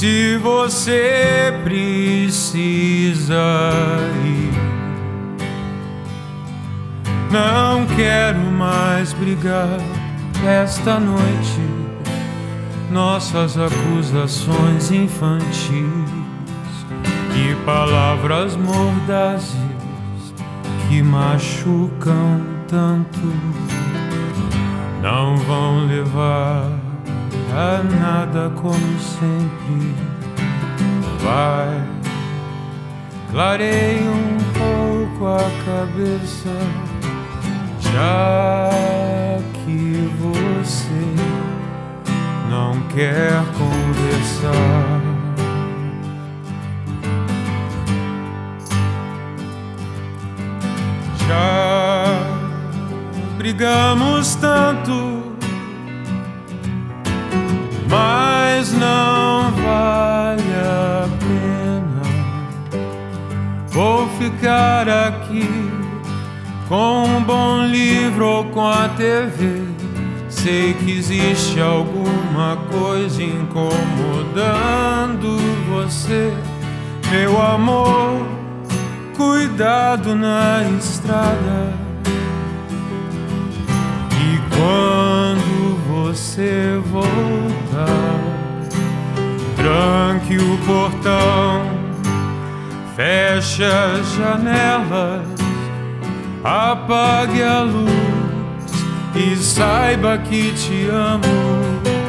Se você precisa ir, não quero mais brigar esta noite. Nossas acusações infantis e palavras mordazes que machucam tanto não vão levar a nada como sempre. Vai, clareie um pouco a cabeça, já que você não quer conversar. Já brigamos tanto, ficar aqui com um bom livro ou com a TV. Sei que existe alguma coisa incomodando você, meu amor. Cuidado na estrada. E quando você voltar, tranque o portão, feche as janelas, apague a luz e saiba que te amo.